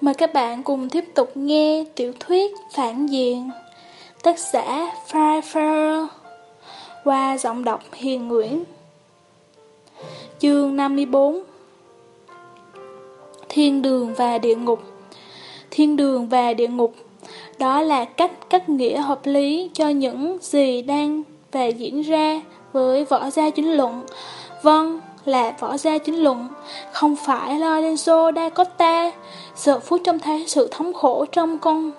Mời các bạn cùng tiếp tục nghe tiểu thuyết Phản Diện Tác giả Fry Qua giọng đọc Hiền Nguyễn. Chương 54 Thiên đường và địa ngục. Thiên đường và địa ngục Đó là cách cắt nghĩa hợp lý cho những gì đang và diễn ra với võ gia chính luận. Vâng, là võ gia chính luận, không phải Lorenzo da Costa. Giờ phút trông thấy sự thống khổ trong con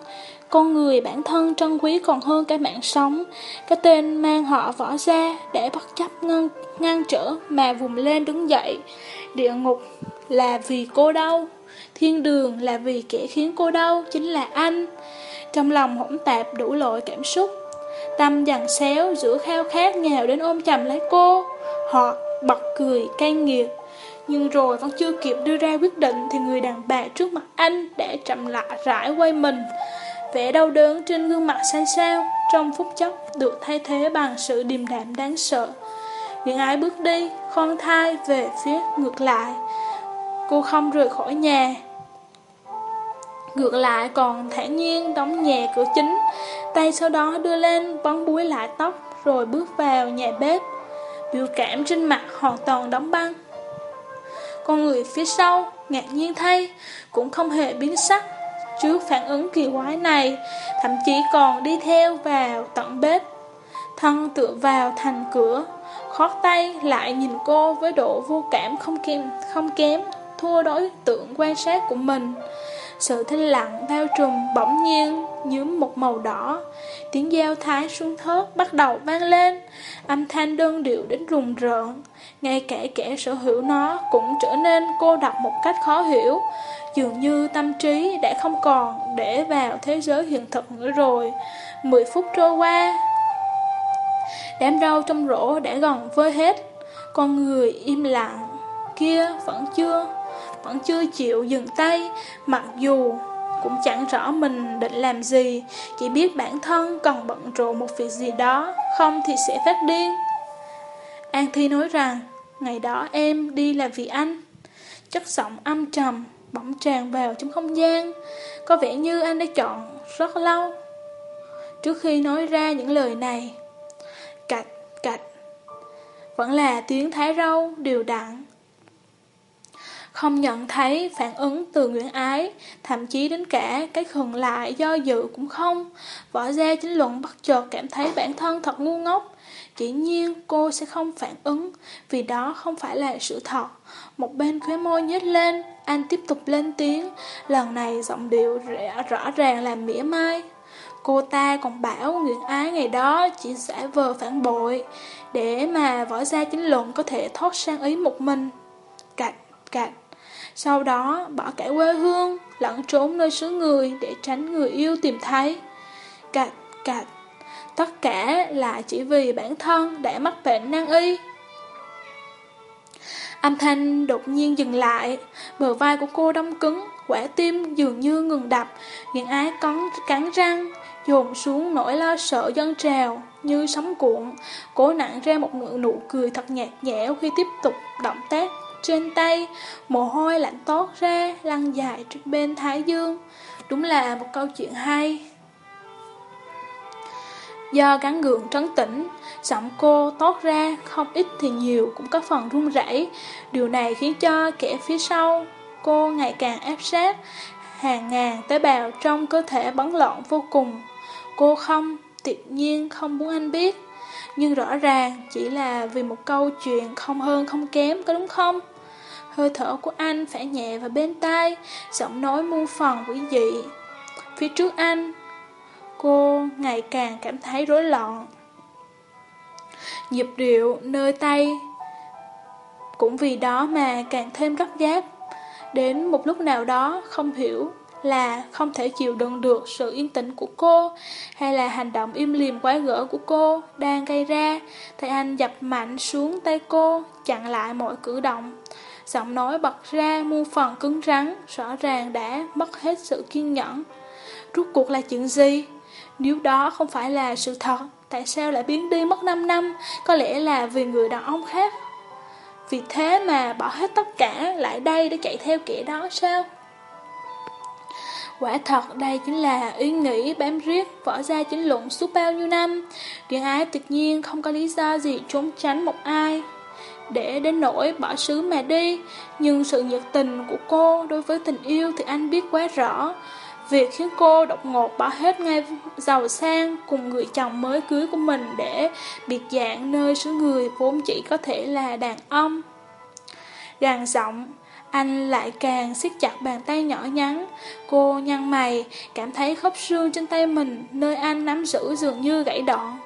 con người bản thân trân quý còn hơn cả mạng sống. Cái tên mang họ võ gia để bất chấp ngăn, ngăn trở mà vùng lên đứng dậy. Địa ngục là vì cô đau, thiên đường là vì kẻ khiến cô đau chính là anh. Trong lòng hỗn tạp đủ loại cảm xúc, tâm dằn xéo giữa khao khát nghèo đến ôm chầm lấy cô, hoặc bật cười cay nghiệt. Nhưng rồi vẫn chưa kịp đưa ra quyết định thì người đàn bà trước mặt anh đã chậm lại rãi quay mình. Vẻ đau đớn trên gương mặt xanh xao trong phút chốc được thay thế bằng sự điềm đạm đáng sợ. Những ái bước đi, khoan thai về phía ngược lại. Cô không rời khỏi nhà. Ngược lại còn thản nhiên đóng nhà cửa chính, tay sau đó đưa lên bóng búi lại tóc rồi bước vào nhà bếp biểu cảm trên mặt hoàn toàn đóng băng. Con người phía sau, ngạc nhiên thay, cũng không hề biến sắc. Trước phản ứng kỳ quái này, thậm chí còn đi theo vào tận bếp. Thân tựa vào thành cửa, khót tay lại nhìn cô với độ vô cảm không kém, không kém thua đối tượng quan sát của mình. Sự thanh lặng bao trùm bỗng nhiên nhuốm một màu đỏ. Tiếng giao thái xuống thớt bắt đầu vang lên, âm thanh đơn điệu đến rùng rợn. Ngay cả kẻ sở hữu nó cũng trở nên cô độc một cách khó hiểu. Dường như tâm trí đã không còn để vào thế giới hiện thực nữa rồi. Mười phút trôi qua, đám rau trong rổ đã gần vơi hết. Con người im lặng kia vẫn chưa vẫn chưa chịu dừng tay, mặc dù cũng chẳng rõ mình định làm gì, chỉ biết bản thân cần bận rộn một việc gì đó, không thì sẽ phát điên. An Thi nói rằng, ngày đó em đi là vì anh. Chất giọng âm trầm, bỗng tràn vào trong không gian, có vẻ như anh đã chọn rất lâu. Trước khi nói ra những lời này, cạch, cạch, vẫn là tiếng thái râu đều đặn, không nhận thấy phản ứng từ Nguyễn Ái, thậm chí đến cả cái khừng lại do dự cũng không. Võ gia chính luận bất chợt cảm thấy bản thân thật ngu ngốc. Chỉ nhiên cô sẽ không phản ứng, vì đó không phải là sự thật. Một bên khóe môi nhếch lên, anh tiếp tục lên tiếng, lần này giọng điệu rõ ràng là mỉa mai. Cô ta còn bảo Nguyễn Ái ngày đó chỉ giả vờ phản bội, để mà võ gia chính luận có thể thoát sang ý một mình. Cạch, cạch. Sau đó bỏ cả quê hương, lẫn trốn nơi xứ người để tránh người yêu tìm thấy. Cạch, cạch, tất cả là chỉ vì bản thân đã mắc bệnh nan y. Âm thanh đột nhiên dừng lại, bờ vai của cô đông cứng, quả tim dường như ngừng đập, những ái cắn, cắn răng, dồn xuống nỗi lo sợ dân trào như sóng cuộn, cố nặng ra một nụ nụ cười thật nhạt nhẽo khi tiếp tục động tác trên tay, mồ hôi lạnh tốt ra, lăn dài trước bên thái dương. Đúng là một câu chuyện hay. Do gắn gượng trấn tĩnh, giọng cô tốt ra không ít thì nhiều cũng có phần run rẩy. Điều này khiến cho kẻ phía sau cô ngày càng áp sát, hàng ngàn tế bào trong cơ thể bấn loạn vô cùng. Cô không, tuyệt nhiên không muốn anh biết. Nhưng rõ ràng chỉ là vì một câu chuyện không hơn không kém có đúng không? Hơi thở của anh phải nhẹ vào bên tai, giọng nói muôn phần quỷ dị. Phía trước anh, cô ngày càng cảm thấy rối loạn. Nhịp điệu nơi tay cũng vì đó mà càng thêm gấp gáp. Đến một lúc nào đó không hiểu là không thể chịu đựng được sự yên tĩnh của cô hay là hành động im lìm quái gở của cô đang gây ra thì anh dập mạnh xuống tay cô chặn lại mọi cử động Giọng nói bật ra muôn phần cứng rắn, rõ ràng đã mất hết sự kiên nhẫn. Rốt cuộc là chuyện gì? Nếu đó không phải là sự thật, tại sao lại biến đi mất 5 năm? Có lẽ là vì người đàn ông khác. Vì thế mà bỏ hết tất cả lại đây để chạy theo kẻ đó sao? Quả thật đây chính là ý nghĩ bám riết vỡ ra chính luận suốt bao nhiêu năm. Điện ái tuyệt nhiên không có lý do gì trốn tránh một ai. Để đến nỗi bỏ xứ mà đi, nhưng sự nhiệt tình của cô đối với tình yêu thì anh biết quá rõ. Việc khiến cô độc ngột bỏ hết ngay giàu sang cùng người chồng mới cưới của mình để biệt dạng nơi xứ người vốn chỉ có thể là đàn ông. Gàn giọng, anh lại càng siết chặt bàn tay nhỏ nhắn. Cô nhăn mày, cảm thấy khớp xương trên tay mình nơi anh nắm giữ dường như gãy đoạn.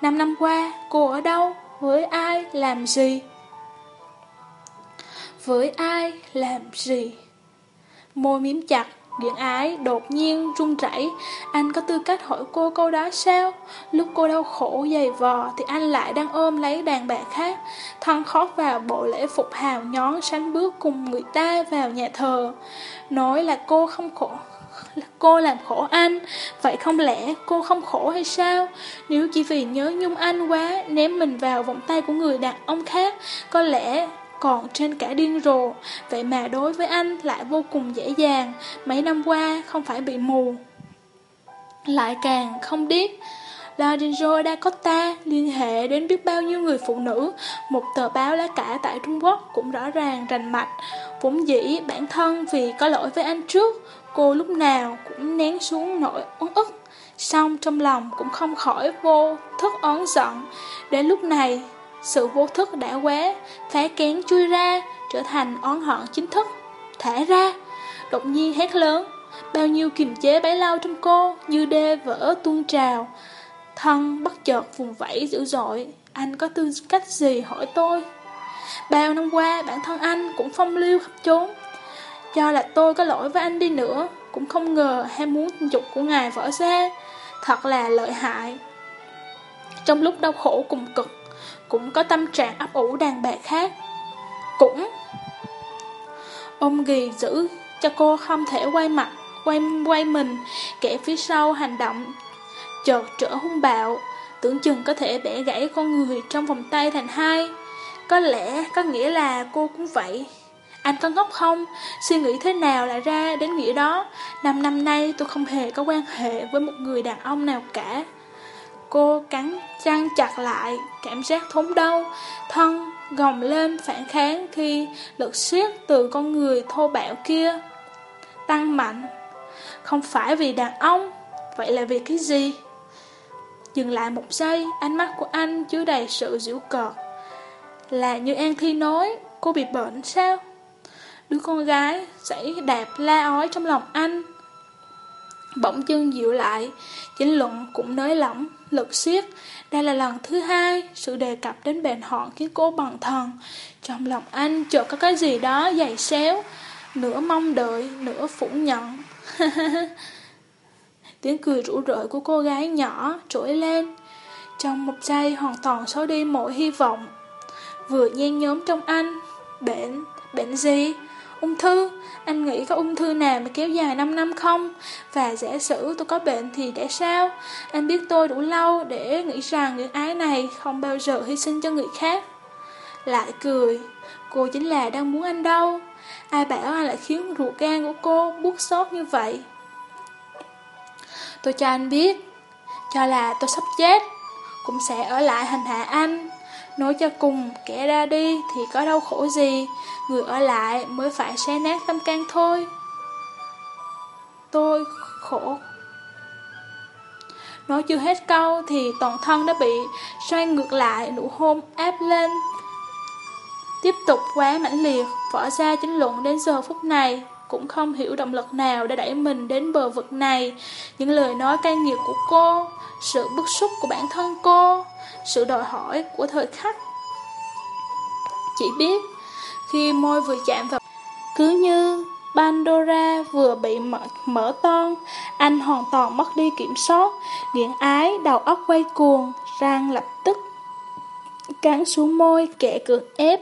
Năm năm qua, cô ở đâu? Với ai? Làm gì? Với ai? Làm gì? Môi miếm chặt, Điện ái đột nhiên run rẩy. Anh có tư cách hỏi cô câu đó sao? Lúc cô đau khổ dày vò Thì anh lại đang ôm lấy đàn bà khác. Thân khót vào bộ lễ phục hào nhón Sánh bước cùng người ta vào nhà thờ. Nói là cô không khổ Cô làm khổ anh. Vậy không lẽ cô không khổ hay sao? Nếu chỉ vì nhớ nhung anh quá Ném mình vào vòng tay của người đàn ông khác Có lẽ còn trên cả điên rồ, vậy mà đối với anh lại vô cùng dễ dàng, mấy năm qua không phải bị mù. Lại càng không biết, Lorenzo da đã có ta liên hệ đến biết bao nhiêu người phụ nữ, một tờ báo lá cả tại Trung Quốc cũng rõ ràng rành mạch, vốn dĩ bản thân vì có lỗi với anh trước, cô lúc nào cũng nén xuống nỗi uất ức, xong trong lòng cũng không khỏi vô thức oán giận, đến lúc này sự vô thức đã quá, phá kén chui ra, trở thành oán hận chính thức. Thả ra, đột nhiên hét lớn, bao nhiêu kiềm chế bấy lâu trong cô như đê vỡ tuôn trào. Thân bất chợt vùng vẫy dữ dội, anh có tư cách gì hỏi tôi? Bao năm qua bản thân anh cũng phong lưu khắp trốn. Cho là tôi có lỗi với anh đi nữa, cũng không ngờ ham muốn tình dục của ngài vỡ ra. Thật là lợi hại. Trong lúc đau khổ cùng cực, cũng có tâm trạng ấp ủ đàn bà khác. Cũng Ông ghi giữ cho cô không thể quay mặt, quay quay mình, kẻ phía sau hành động chợt trở hung bạo, tưởng chừng có thể bẻ gãy con người trong vòng tay thành hai. Có lẽ có nghĩa là cô cũng vậy. Anh có ngốc không? Suy nghĩ thế nào lại ra đến nghĩa đó? Năm năm nay tôi không hề có quan hệ với một người đàn ông nào cả. Cô cắn chăn chặt lại, cảm giác thốn đau, thân gồng lên phản kháng khi lực siết từ con người thô bạo kia tăng mạnh. Không phải vì đàn ông, vậy là vì cái gì? Dừng lại một giây, ánh mắt của anh chứa đầy sự giễu cợt. Là như An Thi nói, cô bị bệnh sao? Đứa con gái dãy đạp la ói trong lòng anh. Bỗng chân dịu lại, chính luận cũng nới lỏng, lực siết. Đây là lần thứ hai, sự đề cập đến bệnh hoạn khiến cô bằng thần. Trong lòng anh chợt có cái gì đó dày xéo, nửa mong đợi, nửa phủ nhận. Tiếng cười rủ rượi của cô gái nhỏ trỗi lên. Trong một giây hoàn toàn xóa đi mọi hy vọng. Vừa nhen nhóm trong anh, bệnh, bệnh gì? Ung thư, anh nghĩ có ung thư nào mà kéo dài 5 năm không? Và giả sử tôi có bệnh thì để sao? Anh biết tôi đủ lâu để nghĩ rằng người ái này không bao giờ hy sinh cho người khác. Lại cười, cô chính là đang muốn anh đâu. Ai bảo anh lại khiến ruột gan của cô buốt xót như vậy? Tôi cho anh biết, cho là tôi sắp chết, cũng sẽ ở lại hành hạ anh. Nói cho cùng, kẻ ra đi thì có đau khổ gì, người ở lại mới phải xé nát tâm can thôi. Tôi khổ. Nói chưa hết câu thì toàn thân đã bị xoay ngược lại nụ hôn áp lên. Tiếp tục quá mãnh liệt, võ ra chính luận đến giờ phút này cũng không hiểu động lực nào đã đẩy mình đến bờ vực này. Những lời nói cay nghiệt của cô, sự bức xúc của bản thân cô, sự đòi hỏi của thời khắc. Chỉ biết, khi môi vừa chạm vào, cứ như Pandora vừa bị mở, mở toan, anh hoàn toàn mất đi kiểm soát, nghiện ái, đầu óc quay cuồng, răng lập tức cắn xuống môi kẻ cường ép,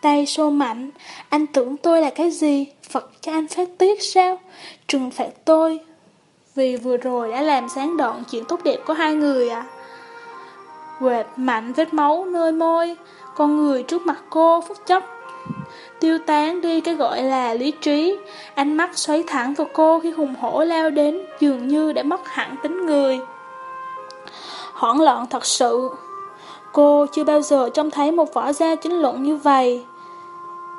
tay xô mạnh, anh tưởng tôi là cái gì, Phật cho anh phát tiết sao, trừng phạt tôi, vì vừa rồi đã làm sáng đoạn chuyện tốt đẹp của hai người à. Quệt mạnh vết máu nơi môi, con người trước mặt cô phút chốc tiêu tán đi cái gọi là lý trí. Ánh mắt xoáy thẳng vào cô khi hùng hổ lao đến, dường như đã mất hẳn tính người. Hoảng loạn thật sự. Cô chưa bao giờ trông thấy một võ gia chính luận như vậy.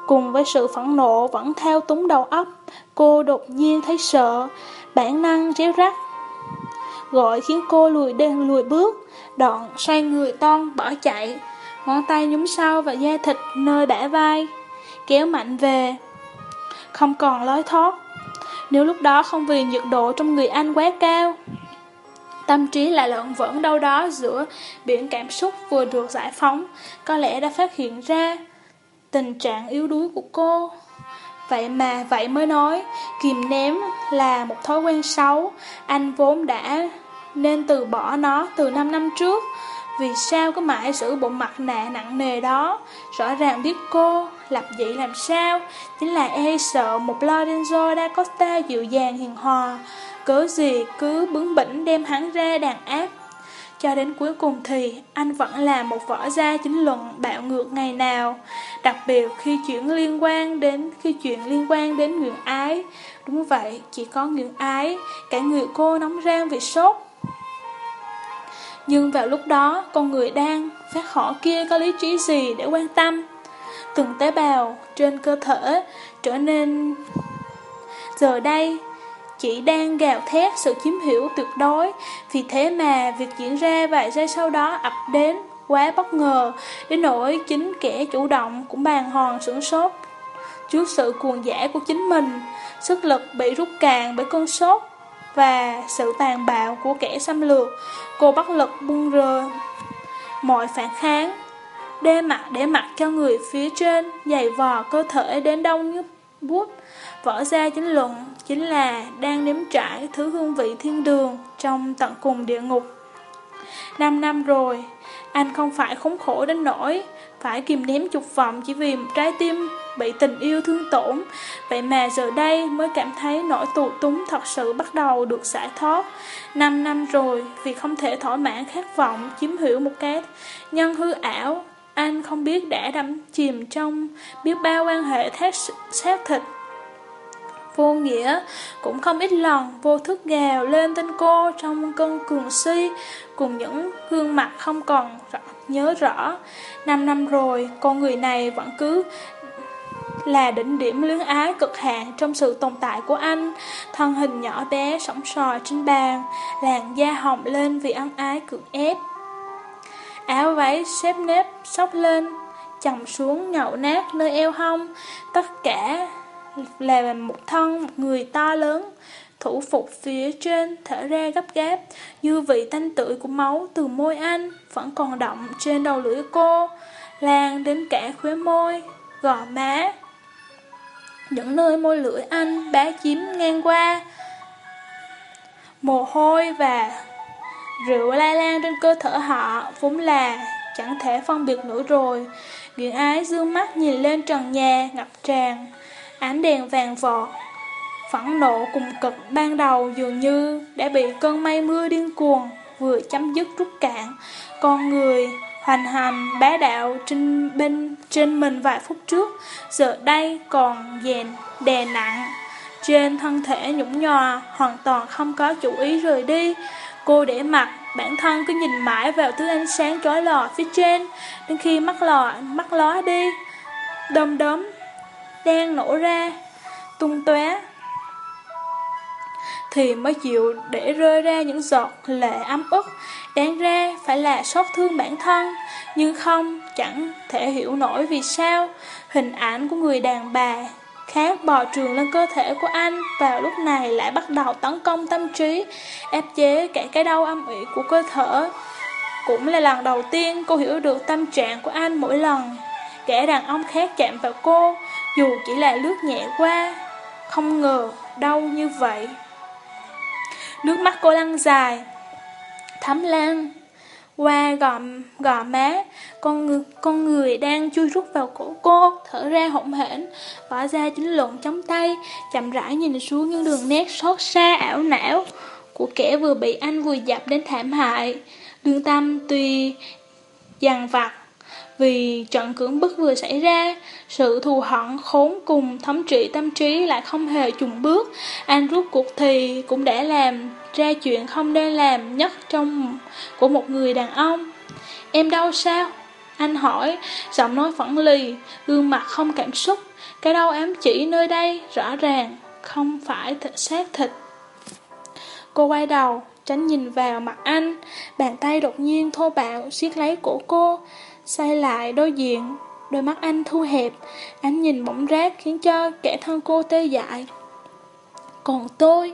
Cùng với sự phẫn nộ vẫn theo túng đầu óc, cô đột nhiên thấy sợ, bản năng réo rắt. Gọi khiến cô lùi đen lùi bước, đoạn xoay người toan bỏ chạy, ngón tay nhúng sau vào da thịt nơi bả vai, kéo mạnh về. Không còn lối thoát, nếu lúc đó không vì nhiệt độ trong người anh quá cao. Tâm trí lại lợn vẫn đâu đó giữa biển cảm xúc vừa được giải phóng, có lẽ đã phát hiện ra tình trạng yếu đuối của cô. Vậy mà vậy mới nói, kìm ném là một thói quen xấu, anh vốn đã nên từ bỏ nó từ 5 năm trước. Vì sao cứ mãi giữ bộ mặt nạ nặng nề đó? Rõ ràng biết cô Lập dị làm sao. Chính là e sợ một Lorenzo da Costa dịu dàng hiền hòa. Cớ gì cứ bướng bỉnh đem hắn ra đàn áp? Cho đến cuối cùng thì anh vẫn là một võ gia chính luận bạo ngược ngày nào Đặc biệt khi chuyện liên quan đến khi chuyện liên quan đến nguyện ái. Đúng vậy, chỉ có nguyện ái Cả người cô nóng rang vì sốt. Nhưng vào lúc đó con người đang phát họ kia có lý trí gì để quan tâm? Từng tế bào trên cơ thể trở nên Giờ đây chỉ đang gào thét sự chiếm hiểu tuyệt đối, vì thế mà việc diễn ra vài giây sau đó ập đến quá bất ngờ, đến nỗi chính kẻ chủ động cũng bàn hoàng sửng sốt. Trước sự cuồng dã của chính mình, sức lực bị rút cạn bởi cơn sốt và sự tàn bạo của kẻ xâm lược, cô bất lực buông rờ mọi phản kháng. Đê mặt để mặc cho người phía trên giày vò cơ thể đến đông như bút Võ gia chính luận chính là đang nếm trải thứ hương vị thiên đường trong tận cùng địa ngục. Năm năm rồi, anh không phải khốn khổ đến nỗi phải kìm ném chục vọng chỉ vì trái tim bị tình yêu thương tổn. Vậy mà giờ đây mới cảm thấy nỗi tù túng thật sự bắt đầu được giải thoát. Năm năm rồi, vì không thể thỏa mãn khát vọng chiếm hữu một cái nhân hư ảo, anh không biết đã đắm chìm trong biết bao quan hệ thác xác thịt vô nghĩa cũng không ít lần vô thức gào lên tên cô trong cơn cường si cùng những gương mặt không còn rõ, nhớ rõ. Năm năm rồi, con người này vẫn cứ là đỉnh điểm luyến ái cực hạn trong sự tồn tại của anh. Thân hình nhỏ bé sóng sòi trên bàn, làn da hồng lên vì ân ái cực ép. Áo váy xếp nếp sóc lên, chồng xuống nhậu nát nơi eo hông, tất cả là một thân một người to lớn, thủ phục phía trên thở ra gấp gáp, dư vị thanh tưởi của máu từ môi anh vẫn còn động trên đầu lưỡi cô, lan đến cả khóe môi, gò má. Những nơi môi lưỡi anh bá chiếm ngang qua, mồ hôi và rượu lai lan trên cơ thể họ vốn là chẳng thể phân biệt nữa rồi. Nguyễn ái dương mắt nhìn lên trần nhà ngập tràn ánh đèn vàng vọt. Phẫn nộ cùng cực ban đầu dường như đã bị cơn mây mưa điên cuồng vừa chấm dứt rút cạn. Con người hoành hành bá đạo trên bên trên mình vài phút trước, giờ đây còn dèn đè nặng trên thân thể nhũng nhòa, hoàn toàn không có chủ ý rời đi. Cô để mặt, bản thân cứ nhìn mãi vào thứ ánh sáng chói lò phía trên, đến khi mắt lò mắt ló đi, đom đóm đang nổ ra, tung tóe thì mới chịu để rơi ra những giọt lệ ấm ức, đáng ra phải là xót thương bản thân, nhưng không, chẳng thể hiểu nổi vì sao hình ảnh của người đàn bà khác bò trường lên cơ thể của anh vào lúc này lại bắt đầu tấn công tâm trí, ép chế cả cái đau âm ỉ của cơ thể. Cũng là lần đầu tiên cô hiểu được tâm trạng của anh mỗi lần. Kẻ đàn ông khác chạm vào cô, dù chỉ là lướt nhẹ qua, không ngờ đau như vậy. Nước mắt cô lăn dài, thấm lan qua gò, gò má, con người, con người đang chui rút vào cổ cô, thở ra hỗn hển, bỏ ra chính luận chống tay, chậm rãi nhìn xuống những đường nét xót xa ảo não của kẻ vừa bị anh vùi dập đến thảm hại. Lương tâm tuy dằn vặt vì trận cưỡng bức vừa xảy ra, sự thù hận khốn cùng thấm trị tâm trí lại không hề trùng bước. Anh rút cuộc thì cũng đã làm ra chuyện không nên làm nhất trong của một người đàn ông. Em đau sao? Anh hỏi, giọng nói phẫn lì, gương mặt không cảm xúc. Cái đau ám chỉ nơi đây rõ ràng, không phải thịt xác thịt. Cô quay đầu, tránh nhìn vào mặt anh, bàn tay đột nhiên thô bạo siết lấy cổ cô, xoay lại đối diện, đôi mắt anh thu hẹp, ánh nhìn bỗng rác khiến cho kẻ thân cô tê dại. Còn tôi,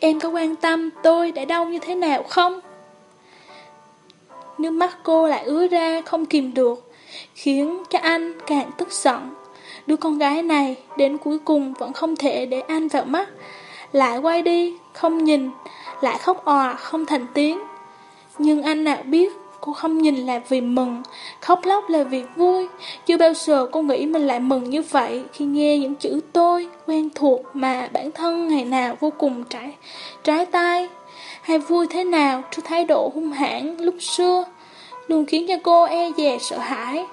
em có quan tâm tôi đã đau như thế nào không? Nước mắt cô lại ứa ra không kìm được, khiến cho anh càng tức giận. Đứa con gái này đến cuối cùng vẫn không thể để anh vào mắt, lại quay đi, không nhìn, lại khóc òa không thành tiếng. Nhưng anh nào biết cô không nhìn là vì mừng, khóc lóc là vì vui. Chưa bao giờ cô nghĩ mình lại mừng như vậy khi nghe những chữ tôi quen thuộc mà bản thân ngày nào vô cùng trái, trái tay. Hay vui thế nào trước thái độ hung hãn lúc xưa, luôn khiến cho cô e dè sợ hãi.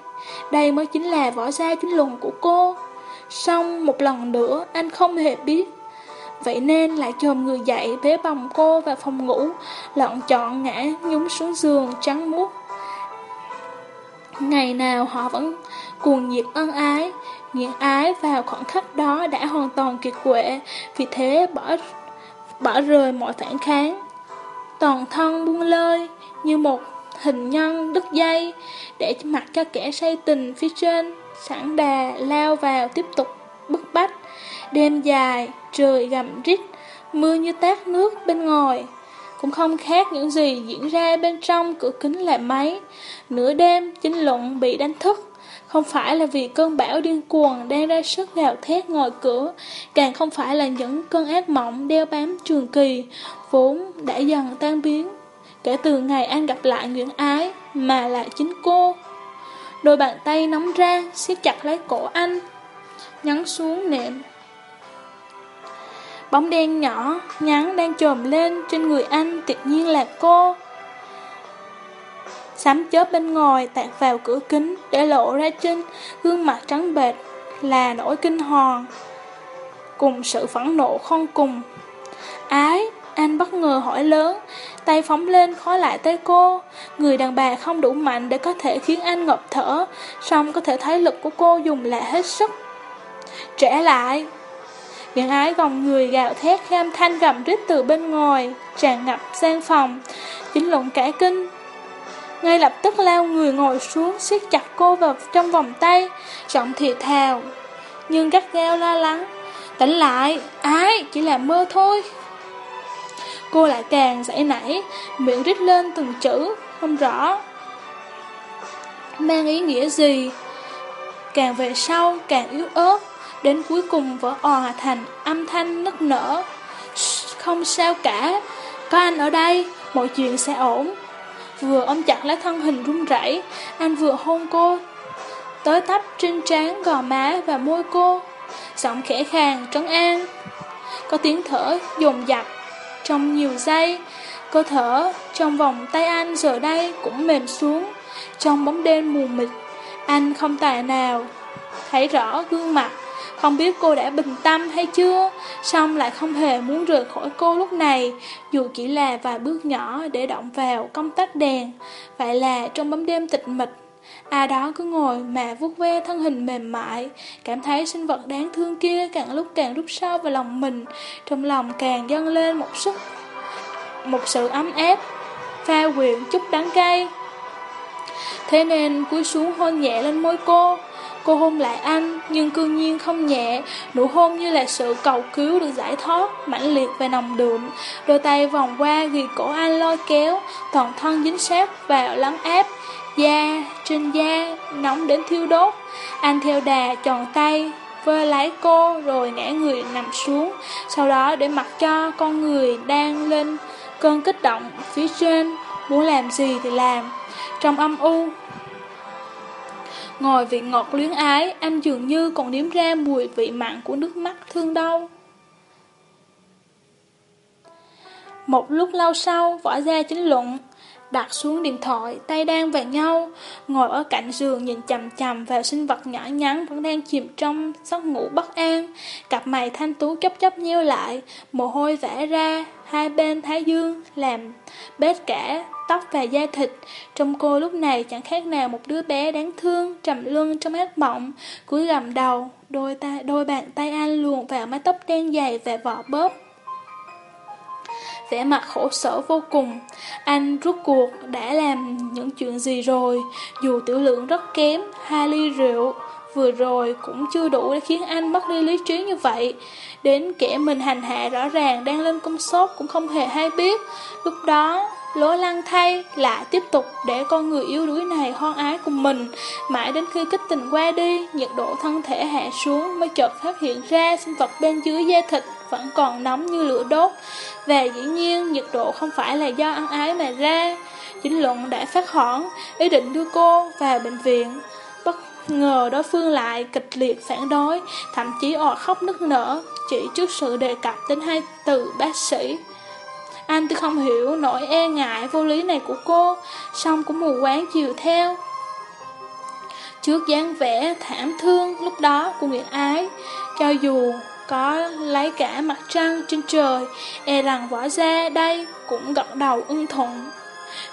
Đây mới chính là vỏ da chính luận của cô. Xong một lần nữa anh không hề biết Vậy nên lại chồm người dậy bế bồng cô vào phòng ngủ, lọn chọn ngã nhúng xuống giường trắng muốt. Ngày nào họ vẫn cuồng nhiệt ân ái, nghiện ái vào khoảng khắc đó đã hoàn toàn kiệt quệ, vì thế bỏ bỏ rời mọi phản kháng. Toàn thân buông lơi như một hình nhân đứt dây, để mặc cho kẻ say tình phía trên sẵn đà lao vào tiếp tục bức bách. Đêm dài, trời gầm rít, mưa như tát nước bên ngoài. Cũng không khác những gì diễn ra bên trong cửa kính lại máy. Nửa đêm, chính luận bị đánh thức. Không phải là vì cơn bão điên cuồng đang ra sức gào thét ngoài cửa, càng không phải là những cơn ác mộng đeo bám trường kỳ, vốn đã dần tan biến. Kể từ ngày anh gặp lại Nguyễn Ái, mà lại chính cô. Đôi bàn tay nóng ra, siết chặt lấy cổ anh, nhấn xuống nệm Bóng đen nhỏ, nhắn đang trồm lên trên người anh tuyệt nhiên là cô. Sám chớp bên ngoài tạt vào cửa kính để lộ ra trên gương mặt trắng bệch là nỗi kinh hoàng cùng sự phẫn nộ không cùng. Ái, anh bất ngờ hỏi lớn, tay phóng lên khó lại tay cô. Người đàn bà không đủ mạnh để có thể khiến anh ngập thở, song có thể thấy lực của cô dùng lại hết sức. Trẻ lại, những ái gồng người gạo thét khi âm thanh gầm rít từ bên ngoài, tràn ngập sang phòng, chính lộn cả kinh. Ngay lập tức lao người ngồi xuống, siết chặt cô vào trong vòng tay, giọng thì thào. Nhưng gắt gao lo lắng, tỉnh lại, ái, chỉ là mơ thôi. Cô lại càng dãy nảy, miệng rít lên từng chữ, không rõ. Mang ý nghĩa gì? Càng về sau, càng yếu ớt, Đến cuối cùng vỡ òa thành âm thanh nức nở. Không sao cả, Có anh ở đây, Mọi chuyện sẽ ổn. Vừa ôm chặt lấy thân hình run rẩy, Anh vừa hôn cô Tới tấp trên trán gò má và môi cô, Giọng khẽ khàng, trấn an. Có tiếng thở dồn dập Trong nhiều giây, Cơ thở trong vòng tay anh giờ đây cũng mềm xuống. Trong bóng đêm mù mịt, Anh không tài nào Thấy rõ gương mặt không biết cô đã bình tâm hay chưa, xong lại không hề muốn rời khỏi cô lúc này, dù chỉ là vài bước nhỏ để động vào công tắc đèn. Vậy là trong bóng đêm tịch mịch, ai đó cứ ngồi mà vuốt ve thân hình mềm mại, cảm thấy sinh vật đáng thương kia càng lúc càng rút sâu vào lòng mình, trong lòng càng dâng lên một sức, một sự ấm áp, pha quyện chút đắng cay. Thế nên cúi xuống hôn nhẹ lên môi cô, Cô hôn lại anh, nhưng cương nhiên không nhẹ, nụ hôn như là sự cầu cứu được giải thoát, mãnh liệt và nồng đượm. Đôi tay vòng qua ghi cổ anh lôi kéo, toàn thân dính sát vào lắng áp, da trên da nóng đến thiêu đốt. Anh theo đà tròn tay, vơ lấy cô rồi ngã người nằm xuống, sau đó để mặc cho con người đang lên cơn kích động phía trên, muốn làm gì thì làm. Trong âm u, Ngồi vị ngọt luyến ái, anh dường như còn nếm ra mùi vị mặn của nước mắt thương đau. Một lúc lâu sau, võ gia chính luận, đặt xuống điện thoại, tay đang vào nhau, ngồi ở cạnh giường nhìn chầm chầm vào sinh vật nhỏ nhắn vẫn đang chìm trong giấc ngủ bất an. Cặp mày thanh tú chấp chấp nheo lại, mồ hôi vã ra, hai bên thái dương, làm bết cả tóc và da thịt. Trong cô lúc này chẳng khác nào một đứa bé đáng thương, trầm lưng trong ác mộng, cúi gầm đầu, đôi, ta đôi bàn tay anh luồn vào mái tóc đen dày và vỏ bóp vẻ mặt khổ sở vô cùng. Anh rút cuộc đã làm những chuyện gì rồi, dù tiểu lượng rất kém, hai ly rượu vừa rồi cũng chưa đủ để khiến anh mất đi lý trí như vậy. Đến kẻ mình hành hạ rõ ràng đang lên công sốt cũng không hề hay biết. Lúc đó, lỗ lăng thay lại tiếp tục để con người yếu đuối này hoan ái cùng mình. Mãi đến khi kích tình qua đi, nhiệt độ thân thể hạ xuống mới chợt phát hiện ra sinh vật bên dưới da thịt vẫn còn nóng như lửa đốt. Và dĩ nhiên nhiệt độ không phải là do ăn ái mà ra. Chính luận đã phát hỏn, ý định đưa cô vào bệnh viện. Bất ngờ đối phương lại kịch liệt phản đối, thậm chí ọt khóc nức nở, chỉ trước sự đề cập đến hai từ bác sĩ. Anh tôi không hiểu nỗi e ngại vô lý này của cô, xong cũng mù quáng chiều theo. Trước dáng vẻ thảm thương lúc đó của Nguyễn Ái, cho dù có lấy cả mặt trăng trên trời, e rằng võ gia đây cũng gật đầu ưng thuận.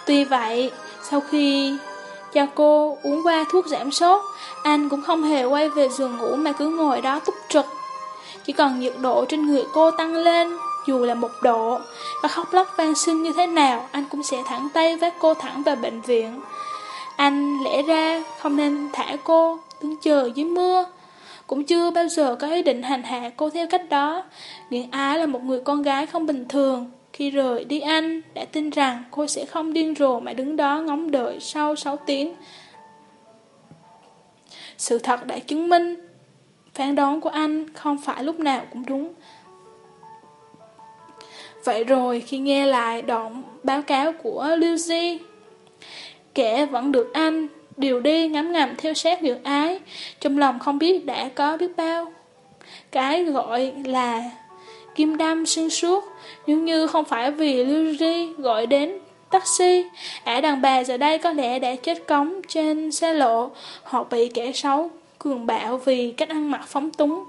Tuy vậy, sau khi cho cô uống qua thuốc giảm sốt, anh cũng không hề quay về giường ngủ mà cứ ngồi đó túc trực. Chỉ còn nhiệt độ trên người cô tăng lên, dù là một độ, và khóc lóc van xin như thế nào, anh cũng sẽ thẳng tay vác cô thẳng vào bệnh viện. Anh lẽ ra không nên thả cô, đứng chờ dưới mưa. Cũng chưa bao giờ có ý định hành hạ cô theo cách đó. Nguyễn Á là một người con gái không bình thường. Khi rời đi anh, đã tin rằng cô sẽ không điên rồ mà đứng đó ngóng đợi sau 6 tiếng. Sự thật đã chứng minh, phán đoán của anh không phải lúc nào cũng đúng. Vậy rồi khi nghe lại đoạn báo cáo của Lưu Di, kẻ vẫn được anh điều đi ngắm ngầm theo sát việc ái, trong lòng không biết đã có biết bao. Cái gọi là kim đâm xuyên suốt, nhưng như không phải vì Lưu Di gọi đến taxi, ả đàn bà giờ đây có lẽ đã chết cống trên xe lộ, họ bị kẻ xấu cường bạo vì cách ăn mặc phóng túng.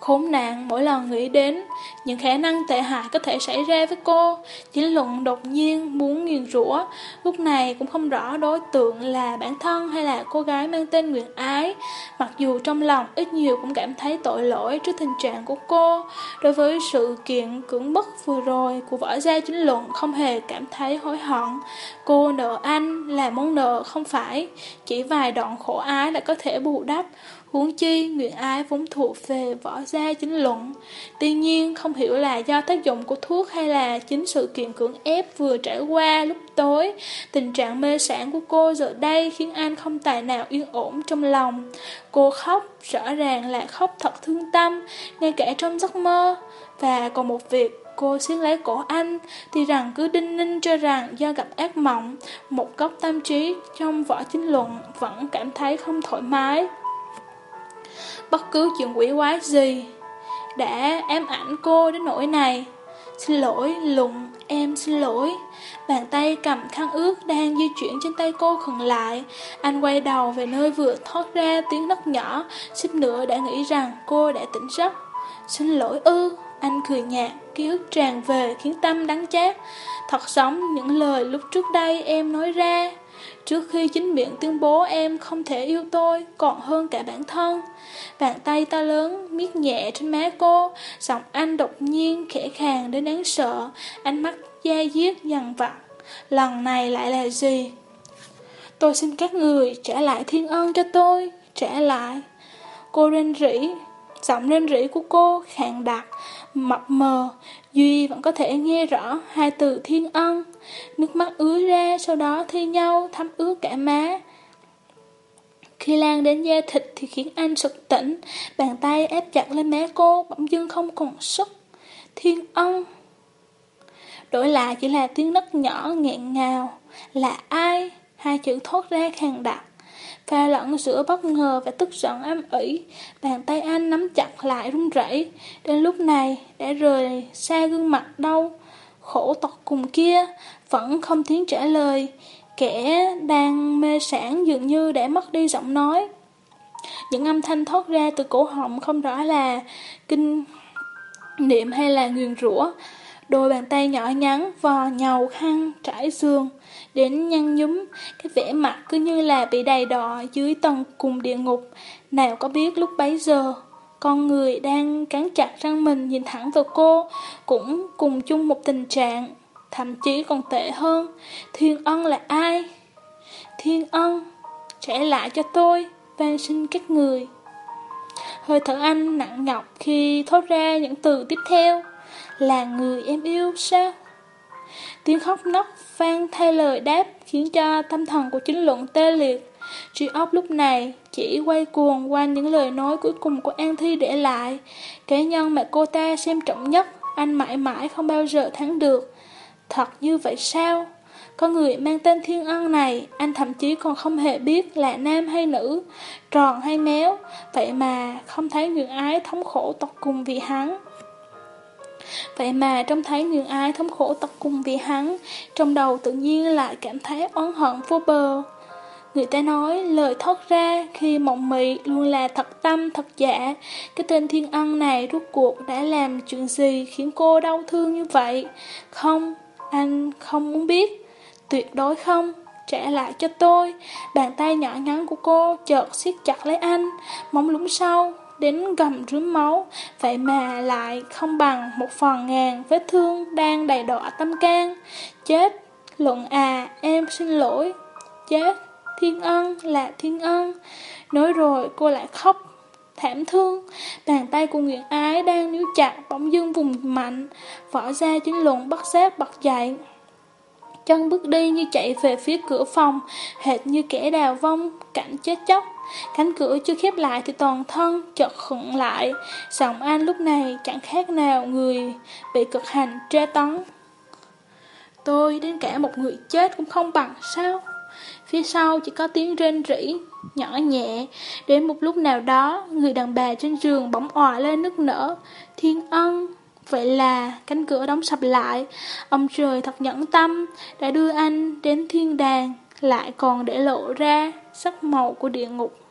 Khốn nạn mỗi lần nghĩ đến những khả năng tệ hại có thể xảy ra với cô, chính luận đột nhiên muốn nghiền rủa, lúc này cũng không rõ đối tượng là bản thân hay là cô gái mang tên Nguyễn Ái, mặc dù trong lòng ít nhiều cũng cảm thấy tội lỗi trước tình trạng của cô. Đối với sự kiện cưỡng bức vừa rồi của võ gia chính luận không hề cảm thấy hối hận. Cô nợ anh là món nợ không phải, chỉ vài đoạn khổ ái là có thể bù đắp. Huống chi, Nguyện Ái vốn thuộc về võ gia chính luận. Tuy nhiên, không hiểu là do tác dụng của thuốc hay là chính sự kiện cưỡng ép vừa trải qua lúc tối. Tình trạng mê sản của cô giờ đây khiến anh không tài nào yên ổn trong lòng. Cô khóc, rõ ràng là khóc thật thương tâm, ngay cả trong giấc mơ. Và còn một việc Cô siết lấy cổ anh, thì rằng cứ đinh ninh cho rằng do gặp ác mộng, một góc tâm trí trong võ chính luận vẫn cảm thấy không thoải mái bất cứ chuyện quỷ quái gì đã ám ảnh cô đến nỗi này. Xin lỗi, lùng em xin lỗi. Bàn tay cầm khăn ướt đang di chuyển trên tay cô khẩn lại. Anh quay đầu về nơi vừa thoát ra tiếng nấc nhỏ, xích nữa đã nghĩ rằng cô đã tỉnh giấc. Xin lỗi ư, anh cười nhạt, ký ức tràn về khiến tâm đắng chát. Thật giống những lời lúc trước đây em nói ra. Trước khi chính miệng tuyên bố em không thể yêu tôi còn hơn cả bản thân. Bàn tay ta lớn miết nhẹ trên má cô, giọng anh đột nhiên khẽ khàng đến đáng sợ, ánh mắt da diết dằn vặt. Lần này lại là gì? Tôi xin các người trả lại thiên ân cho tôi, trả lại. Cô rên rỉ, giọng rên rỉ của cô khàn đặc, mập mờ, Duy vẫn có thể nghe rõ hai từ thiên ân. Nước mắt ứa ra, sau đó thi nhau thấm ướt cả má. Khi lan đến da thịt thì khiến anh sực tỉnh, bàn tay ép chặt lên má cô, bỗng dưng không còn sức. Thiên ân. Đổi lại chỉ là tiếng nấc nhỏ nghẹn ngào. Là ai? Hai chữ thoát ra khàn đặc. Pha lẫn giữa bất ngờ và tức giận âm ỉ, bàn tay anh nắm chặt lại run rẩy. Đến lúc này đã rời xa gương mặt đau, khổ tột cùng kia vẫn không tiếng trả lời. Kẻ đang mê sản dường như đã mất đi giọng nói. Những âm thanh thoát ra từ cổ họng không rõ là kinh niệm hay là nguyền rủa. Đôi bàn tay nhỏ nhắn vò nhầu khăn trải giường đến nhăn nhúm, cái vẻ mặt cứ như là bị đầy đọ dưới tầng cùng địa ngục. Nào có biết lúc bấy giờ, con người đang cắn chặt răng mình nhìn thẳng vào cô, cũng cùng chung một tình trạng, thậm chí còn tệ hơn. Thiên ân là ai? Thiên ân, trẻ lại cho tôi, van xin các người. Hơi thở anh nặng nhọc khi thốt ra những từ tiếp theo. Là người em yêu sao? Tiếng khóc nấc vang thay lời đáp khiến cho tâm thần của chính luận tê liệt. Trí óc lúc này chỉ quay cuồng qua những lời nói cuối cùng của An Thi để lại. Cái nhân mà cô ta xem trọng nhất, anh mãi mãi không bao giờ thắng được. Thật như vậy sao? Có người mang tên Thiên Ân này, anh thậm chí còn không hề biết là nam hay nữ, tròn hay méo, vậy mà không thấy người ái thống khổ tột cùng vì hắn. Vậy mà trông thấy người ai thống khổ tật cùng vì hắn, trong đầu tự nhiên lại cảm thấy oán hận vô bờ. Người ta nói lời thoát ra khi mộng mị luôn là thật tâm, thật giả. Cái tên thiên ân này rốt cuộc đã làm chuyện gì khiến cô đau thương như vậy? Không, anh không muốn biết. Tuyệt đối không. Trả lại cho tôi. Bàn tay nhỏ nhắn của cô chợt siết chặt lấy anh. Móng lúng sâu, đến gầm rướm máu, vậy mà lại không bằng một phần ngàn vết thương đang đầy đỏ tâm can. Chết, luận à, em xin lỗi. Chết, thiên ân là thiên ân. Nói rồi cô lại khóc, thảm thương. Bàn tay của Nguyễn Ái đang níu chặt bỗng dưng vùng mạnh, vỏ ra chính luận bắt xếp bật dậy. Chân bước đi như chạy về phía cửa phòng, hệt như kẻ đào vong, cảnh chết chóc. Cánh cửa chưa khép lại thì toàn thân chợt khựng lại. Giọng anh lúc này chẳng khác nào người bị cực hành tra tấn. Tôi đến cả một người chết cũng không bằng sao? Phía sau chỉ có tiếng rên rỉ, nhỏ nhẹ. Đến một lúc nào đó, người đàn bà trên giường bỗng òa lên nức nở. Thiên ân, Vậy là cánh cửa đóng sập lại, ông trời thật nhẫn tâm, đã đưa anh đến thiên đàng, lại còn để lộ ra sắc màu của địa ngục.